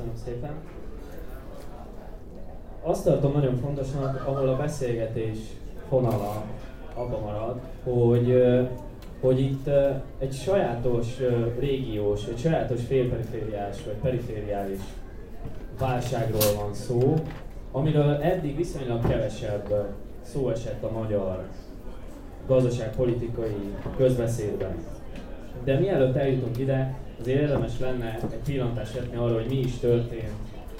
Köszönöm szépen. Azt tartom nagyon fontosnak, ahol a beszélgetés fonala abba marad, hogy, hogy itt egy sajátos régiós, egy sajátos félperifériás vagy perifériális válságról van szó, amiről eddig viszonylag kevesebb szó esett a magyar gazdaságpolitikai közbeszédben. De mielőtt eljutunk ide, azért érdemes lenne egy pillantást vetni arra, hogy mi is történt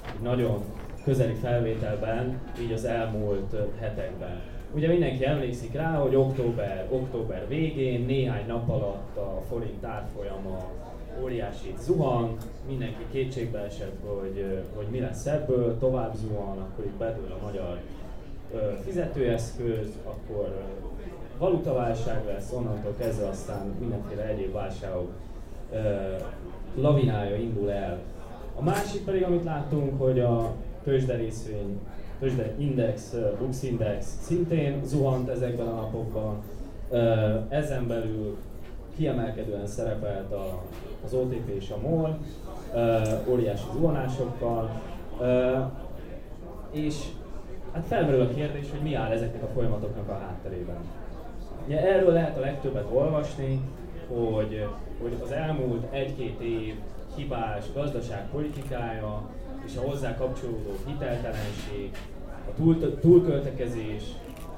egy nagyon közeli felvételben, így az elmúlt hetekben. Ugye mindenki emlékszik rá, hogy október, október végén, néhány nap alatt a forint árfolyama óriási zuhan, mindenki kétségbe esett, hogy, hogy mi lesz ebből, tovább zuhan, akkor itt bedől a magyar fizetőeszköz, akkor valutaválság lesz, onnantól kezdve aztán mindenféle egyéb válságok lavinája indul el. A másik pedig, amit láttunk, hogy a tőzsde részvény, tőzsde index, Bux index szintén zuhant ezekben a napokban. Ezen belül kiemelkedően szerepelt a, az OTP és a MOL, óriási zuhanásokkal, és hát felmerül a kérdés, hogy mi áll ezeknek a folyamatoknak a hátterében. Ugye erről lehet a legtöbbet olvasni, hogy, hogy az elmúlt egy-két év hibás gazdaságpolitikája és a hozzá kapcsolódó hiteltelenség, a túl, túlköltekezés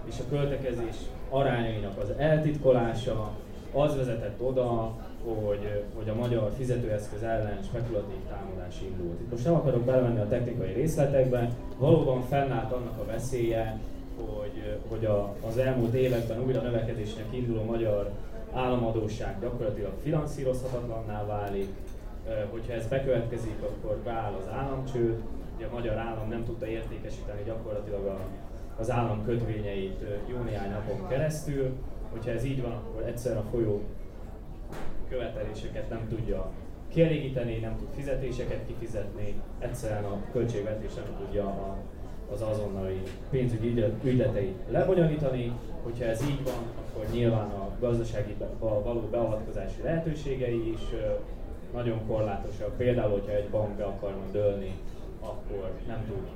és a költekezés arányainak az eltitkolása az vezetett oda, hogy, hogy a magyar fizetőeszköz ellen spekulatív támadás indult. Itt most nem akarok belemenni a technikai részletekbe, valóban fennállt annak a veszélye, hogy, hogy a, az elmúlt években újra növekedésnek induló magyar államadóság gyakorlatilag finanszírozhatatlanná válik, hogyha ez bekövetkezik, akkor beáll az államcsőd, ugye a magyar állam nem tudta értékesíteni gyakorlatilag a, az állam kötvényeit jó néhány napon keresztül, hogyha ez így van, akkor egyszer a folyó követeléseket nem tudja kielégíteni, nem tud fizetéseket kifizetni, egyszerűen a költségvetés nem tudja a, az azonnali pénzügyi ügyleteit lebonyolítani. Hogyha ez így van, akkor nyilván a gazdasági való beavatkozási lehetőségei is nagyon korlátosak. Például, hogyha egy bank be akarna dőlni, akkor nem tud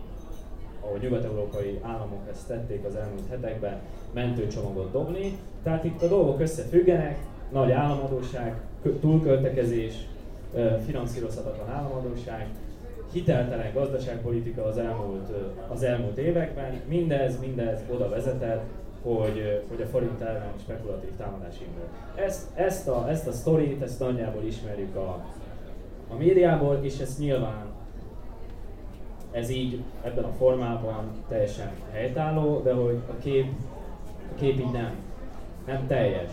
ahogy nyugat-európai államok ezt tették az elmúlt hetekben, mentőcsomagot dobni. Tehát itt a dolgok összefüggenek, nagy államadóság, túlköltekezés, finanszírozhatatlan államadóság, hiteltelen gazdaságpolitika az elmúlt, az elmúlt években. Mindez, mindez oda vezetett, hogy, hogy a forint ellen spekulatív támadás indul. Ezt, ezt, a, ezt a sztorit, ezt nagyjából ismerjük a, a médiából, és ez nyilván ez így ebben a formában teljesen helytálló, de hogy a kép, a kép így nem, nem teljes.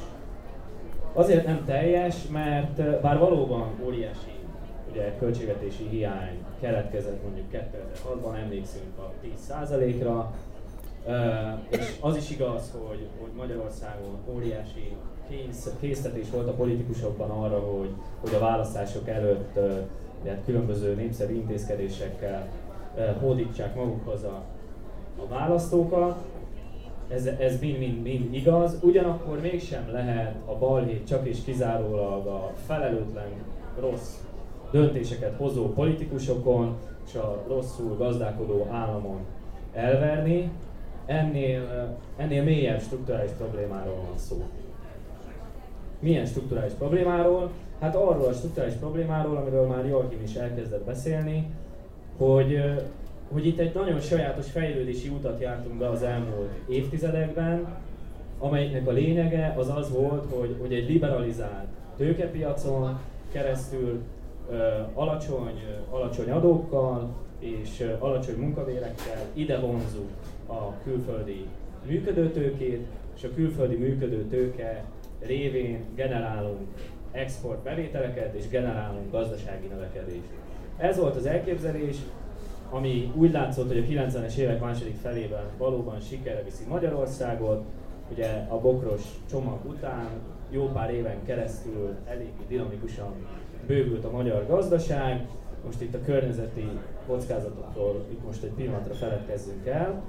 Azért nem teljes, mert bár valóban óriási ugye, költségvetési hiány keletkezett mondjuk 2006-ban, emlékszünk a 10%-ra, és az is igaz, hogy, hogy Magyarországon óriási kész, késztetés volt a politikusokban arra, hogy, hogy a választások előtt ugye, különböző népszerű intézkedésekkel hódítsák magukhoz a, a választókat, ez, ez mind, mind, mind igaz, ugyanakkor mégsem lehet a balhét csak és kizárólag a felelőtlen rossz döntéseket hozó politikusokon és a rosszul gazdálkodó államon elverni, ennél, ennél mélyebb strukturális problémáról van szó. Milyen strukturális problémáról? Hát arról a strukturális problémáról, amiről már Joachim is elkezdett beszélni, hogy, hogy itt egy nagyon sajátos fejlődési utat jártunk be az elmúlt évtizedekben, amelynek a lényege az az volt, hogy, hogy egy liberalizált tőkepiacon keresztül alacsony, alacsony adókkal és alacsony munkavérekkel ide vonzuk a külföldi működőtőkét, és a külföldi működőtőke révén generálunk export bevételeket és generálunk gazdasági növekedést. Ez volt az elképzelés, ami úgy látszott, hogy a 90-es évek második felében valóban sikerre viszi Magyarországot. Ugye a bokros csomag után jó pár éven keresztül elég dinamikusan bővült a magyar gazdaság. Most itt a környezeti kockázatokról itt most egy pillanatra feledkezzünk el.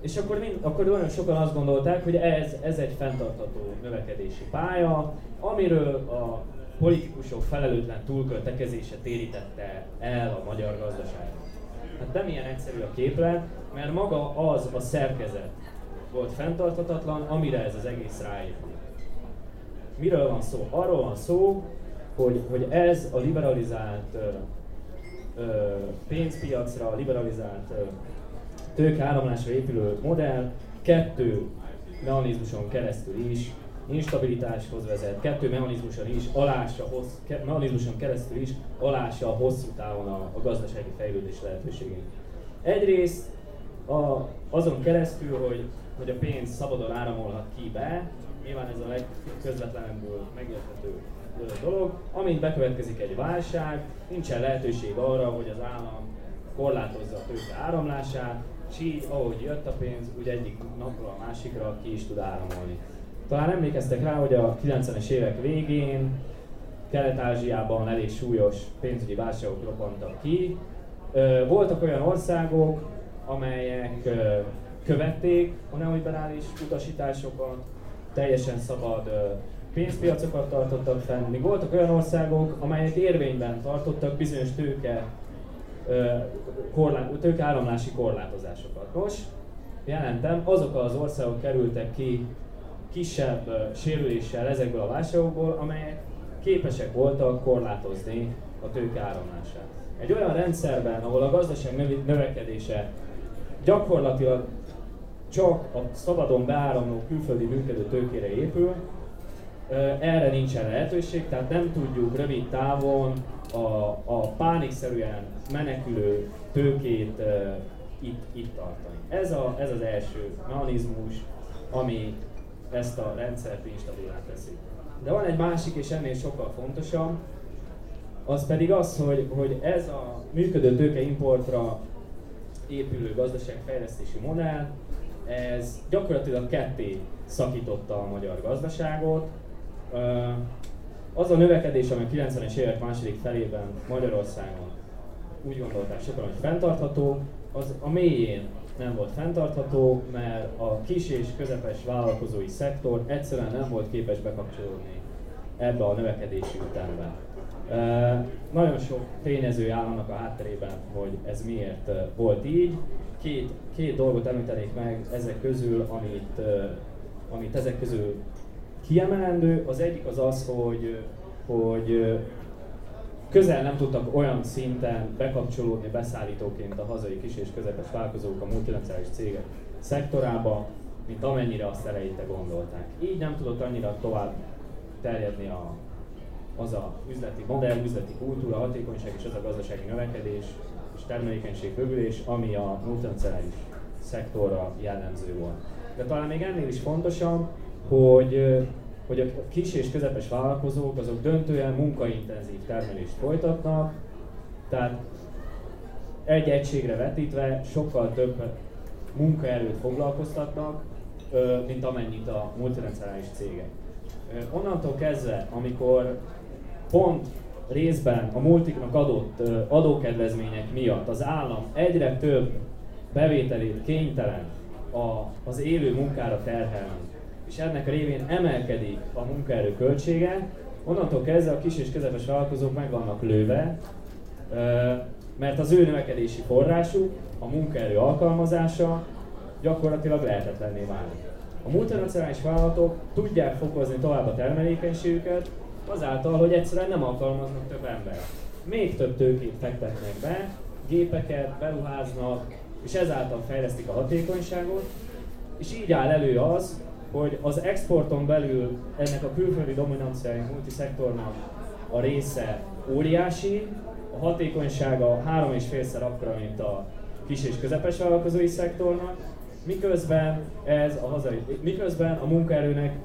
És akkor, mind, akkor nagyon sokan azt gondolták, hogy ez, ez egy fenntartható növekedési pálya, amiről a politikusok felelőtlen túlköltekezése térítette el a magyar gazdaságot. Hát nem ilyen egyszerű a képlet, mert maga az a szerkezet volt fenntarthatatlan, amire ez az egész ráépül. Miről van szó? Arról van szó, hogy, hogy ez a liberalizált ö, ö, pénzpiacra, liberalizált ö, épülő modell kettő mechanizmuson keresztül is instabilitáshoz vezet, kettő mechanizmuson is alása, hossz, ke, mechanizmuson keresztül is alása hosszú távon a, a gazdasági fejlődés lehetőségét. Egyrészt a, azon keresztül, hogy, hogy a pénz szabadon áramolhat ki be, nyilván ez a legközvetlenebbül megérthető dolog, amint bekövetkezik egy válság, nincsen lehetőség arra, hogy az állam korlátozza a tőke áramlását, és így, ahogy jött a pénz, úgy egyik napról a másikra ki is tud áramolni. Talán emlékeztek rá, hogy a 90-es évek végén Kelet-Ázsiában elég súlyos pénzügyi válságok robbantak ki. Voltak olyan országok, amelyek követték a neoliberális utasításokat, teljesen szabad pénzpiacokat tartottak fenn, míg voltak olyan országok, amelyek érvényben tartottak bizonyos tőke, korlát, tőke áramlási korlátozásokat. Nos, jelentem, azok az országok kerültek ki kisebb sérüléssel ezekből a válságokból, amelyek képesek voltak korlátozni a tőke áramlását. Egy olyan rendszerben, ahol a gazdaság növekedése gyakorlatilag csak a szabadon beáramló külföldi működő tőkére épül, erre nincsen lehetőség, tehát nem tudjuk rövid távon a, a pánikszerűen menekülő tőkét uh, itt, itt tartani. Ez, a, ez az első mechanizmus, ami ezt a rendszert instabilá teszi. De van egy másik és ennél sokkal fontosabb, az pedig az, hogy, hogy ez a működő tőke importra épülő gazdaságfejlesztési modell, ez gyakorlatilag ketté szakította a magyar gazdaságot. Az a növekedés, ami a 90-es évek második felében Magyarországon úgy gondolták sokan, hogy fenntartható, az a mélyén nem volt fenntartható, mert a kis és közepes vállalkozói szektor egyszerűen nem volt képes bekapcsolódni ebbe a növekedési ütembe. Nagyon sok tényező áll annak a hátterében, hogy ez miért volt így. Két, két dolgot említenék meg ezek közül, amit, amit ezek közül kiemelendő. Az egyik az az, hogy, hogy közel nem tudtak olyan szinten bekapcsolódni beszállítóként a hazai kis és közepes vállalkozók a multinacionális cégek szektorába, mint amennyire azt eleinte gondolták. Így nem tudott annyira tovább terjedni a, az a üzleti modell, üzleti kultúra, hatékonyság és az a gazdasági növekedés és termelékenység bővülés, ami a multinacionális szektorra jellemző volt. De talán még ennél is fontosabb, hogy hogy a kis és közepes vállalkozók azok döntően munkaintenzív termelést folytatnak, tehát egy egységre vetítve sokkal több munkaerőt foglalkoztatnak, mint amennyit a multinacionális cégek. Onnantól kezdve, amikor pont részben a multiknak adott adókedvezmények miatt az állam egyre több bevételét kénytelen a, az élő munkára terhelni, és ennek a révén emelkedik a munkaerő költsége, onnantól kezdve a kis és közepes vállalkozók meg vannak lőve, mert az ő növekedési forrásuk, a munkaerő alkalmazása gyakorlatilag lehetetlenné válik. A multinacionális vállalatok tudják fokozni tovább a termelékenységüket, azáltal, hogy egyszerűen nem alkalmaznak több embert. Még több tőkét fektetnek be, gépeket beruháznak, és ezáltal fejlesztik a hatékonyságot, és így áll elő az, hogy az exporton belül ennek a külföldi dominanciai multiszektornak a része óriási, a hatékonysága három és félszer akkora, mint a kis és közepes vállalkozói szektornak, miközben ez a hazai, miközben a munkaerőnek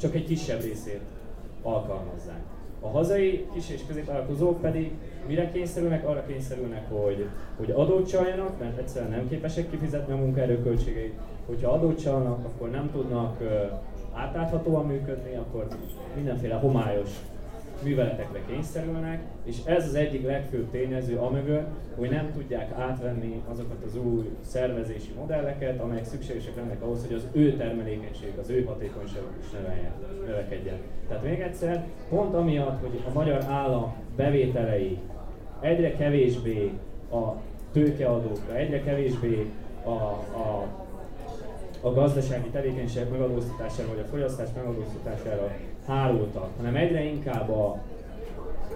csak egy kisebb részét alkalmazzák. A hazai kis és középvállalkozók pedig mire kényszerülnek? Arra kényszerülnek, hogy, hogy adót csaljanak, mert egyszerűen nem képesek kifizetni a munkaerő költségeit. Hogyha adót csalnak, akkor nem tudnak átláthatóan működni, akkor mindenféle homályos műveletekre kényszerülnek, és ez az egyik legfőbb tényező amögött, hogy nem tudják átvenni azokat az új szervezési modelleket, amelyek szükségesek lennek ahhoz, hogy az ő termelékenység, az ő hatékonyság is növekedjen. Tehát még egyszer, pont amiatt, hogy a magyar állam bevételei egyre kevésbé a tőkeadókra, egyre kevésbé a, a, a gazdasági tevékenység megadóztatására, vagy a fogyasztás megadóztatására hálóztak, hanem egyre inkább a,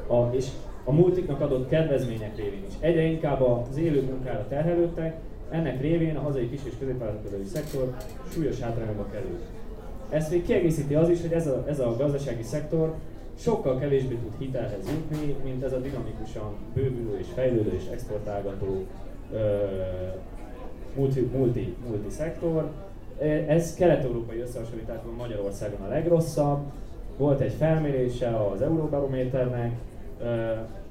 a, és a multiknak adott kedvezmények révén is. Egyre inkább az élő munkára terhelődtek, ennek révén a hazai kis és középvállalkozói szektor súlyos hátrányba került. Ezt még kiegészíti az is, hogy ez a, ez a gazdasági szektor sokkal kevésbé tud hitelhez jutni, mint ez a dinamikusan bővülő és fejlődő és exportálgató multi, multi, multi szektor. Ez kelet-európai összehasonlításban Magyarországon a legrosszabb, volt egy felmérése az Euróbarométernek,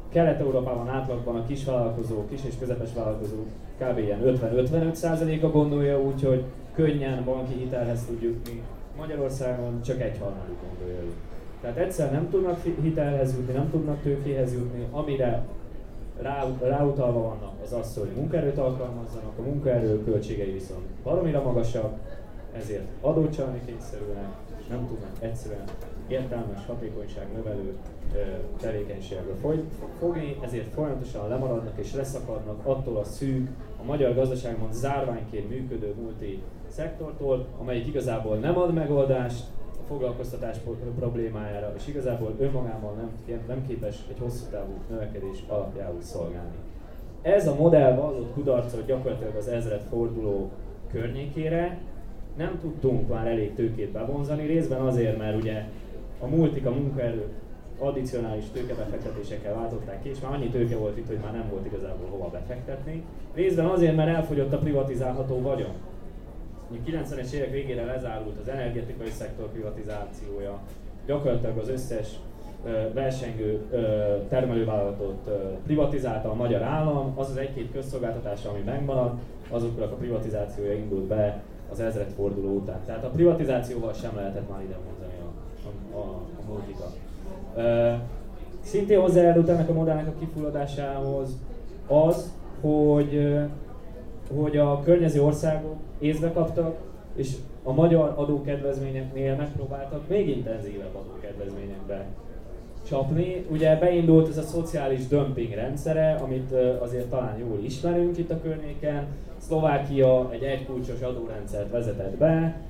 Kelet-Európában átlagban a kisvállalkozók, kis és közepes vállalkozók kb. ilyen 50-55%-a gondolja úgy, hogy könnyen banki hitelhez tud jutni. Magyarországon csak egy harmadik gondolja úgy. Tehát egyszer nem tudnak hitelhez jutni, nem tudnak tőkéhez jutni, amire rá, ráutalva vannak az az, hogy munkaerőt alkalmazzanak, a munkaerő költségei viszont baromira magasak, ezért adócsalni kényszerülnek, és nem tudnak egyszerűen értelmes, hatékonyság növelő tevékenységre fogni, ezért folyamatosan lemaradnak és leszakadnak attól a szűk, a magyar gazdaságban zárványként működő multi szektortól, amelyik igazából nem ad megoldást a foglalkoztatás problémájára, és igazából önmagában nem, nem képes egy hosszú távú növekedés alapjául szolgálni. Ez a modell vallott kudarcot gyakorlatilag az ezred forduló környékére, nem tudtunk már elég tőkét bevonzani, részben azért, mert ugye a multik a munkaerő addicionális tőkebefektetésekkel váltották ki, és már annyi tőke volt itt, hogy már nem volt igazából hova befektetni. Részben azért, mert elfogyott a privatizálható vagyon. A 90-es évek végére lezárult az energetikai szektor privatizációja, gyakorlatilag az összes versengő termelővállalatot privatizálta a magyar állam, az az egy-két közszolgáltatása, ami megmaradt, azoknak a privatizációja indult be az ezredforduló után. Tehát a privatizációval sem lehetett már ide mondani a, a, a multika. Szintén hozzájárult ennek a modellnek a kifulladásához az, hogy, hogy a környező országok észbe kaptak, és a magyar adókedvezményeknél megpróbáltak még intenzívebb adókedvezményekbe csapni. Ugye beindult ez a szociális dömping rendszere, amit azért talán jól ismerünk itt a környéken. Szlovákia egy egykulcsos adórendszert vezetett be,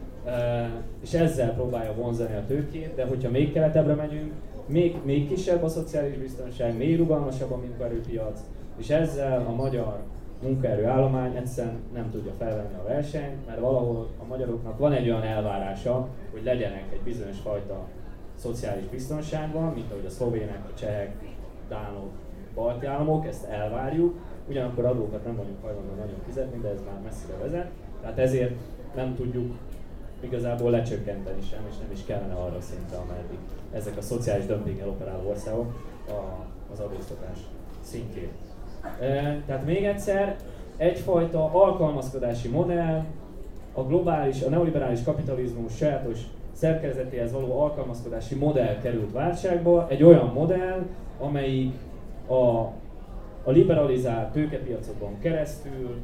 és ezzel próbálja vonzani a tőkét, de hogyha még keletebbre megyünk, még, még kisebb a szociális biztonság, még rugalmasabb a munkaerőpiac, és ezzel a magyar munkaerőállomány egyszerűen nem tudja felvenni a versenyt, mert valahol a magyaroknak van egy olyan elvárása, hogy legyenek egy bizonyos fajta szociális biztonságban, mint ahogy a szlovének, a csehek, dánok, balti államok, ezt elvárjuk, ugyanakkor adókat nem vagyunk hajlandó nagyon fizetni, de ez már messzire vezet, tehát ezért nem tudjuk igazából lecsökkenteni sem, és nem is kellene arra szinte, ameddig ezek a szociális dömpinggel operáló országok a, az adóztatás szintjén. E, tehát még egyszer, egyfajta alkalmazkodási modell, a globális, a neoliberális kapitalizmus sajátos szerkezetéhez való alkalmazkodási modell került válságba, egy olyan modell, amelyik a, a liberalizált tőkepiacokon keresztül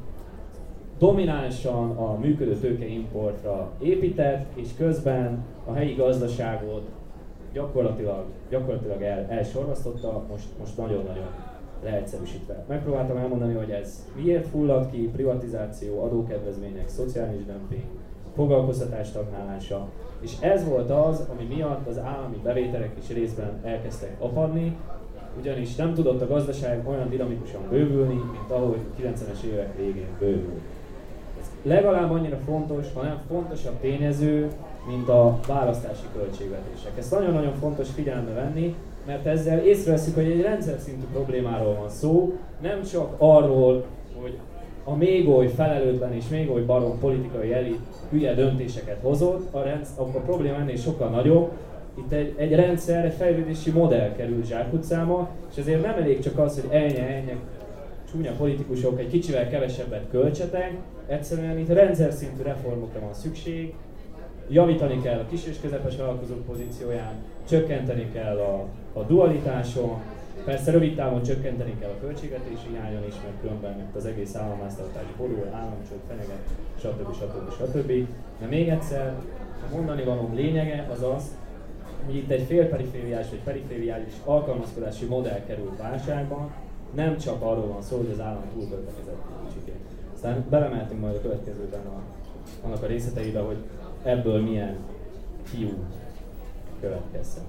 dominánsan a működő tőkeimportra épített, és közben a helyi gazdaságot gyakorlatilag, gyakorlatilag el, elsorvasztotta, most, most nagyon-nagyon leegyszerűsítve. Megpróbáltam elmondani, hogy ez miért fullad ki, privatizáció, adókedvezmények, szociális dömping, foglalkoztatás tagnálása, és ez volt az, ami miatt az állami bevételek is részben elkezdtek apadni, ugyanis nem tudott a gazdaság olyan dinamikusan bővülni, mint ahogy 90-es évek végén bővült legalább annyira fontos, hanem fontosabb tényező, mint a választási költségvetések. Ezt nagyon-nagyon fontos figyelembe venni, mert ezzel észreveszünk, hogy egy rendszer szintű problémáról van szó, nem csak arról, hogy a még oly felelőtlen és még oly barom politikai elit hülye döntéseket hozott, a, rendsz, a, a probléma ennél sokkal nagyobb, itt egy, egy rendszer, egy fejlődési modell kerül zsákutcáma, és ezért nem elég csak az, hogy ennyi, ennyi csúnya politikusok egy kicsivel kevesebbet költsetek, egyszerűen itt rendszer szintű reformokra van szükség, javítani kell a kis és közepes vállalkozók pozícióján, csökkenteni kell a, a dualitáson, persze rövid távon csökkenteni kell a költségvetési hiányon is, mert különben mert az egész államháztartási borul, államcsőd, fenyeget, stb. stb. stb. De még egyszer, a mondani valóm lényege az az, hogy itt egy félperifériás vagy perifériális alkalmazkodási modell került válságban, nem csak arról van szó, hogy az állam túlköltekezett kicsikét. Aztán belemeltünk majd a következőben a, annak a részleteibe, hogy ebből milyen fiú következzen.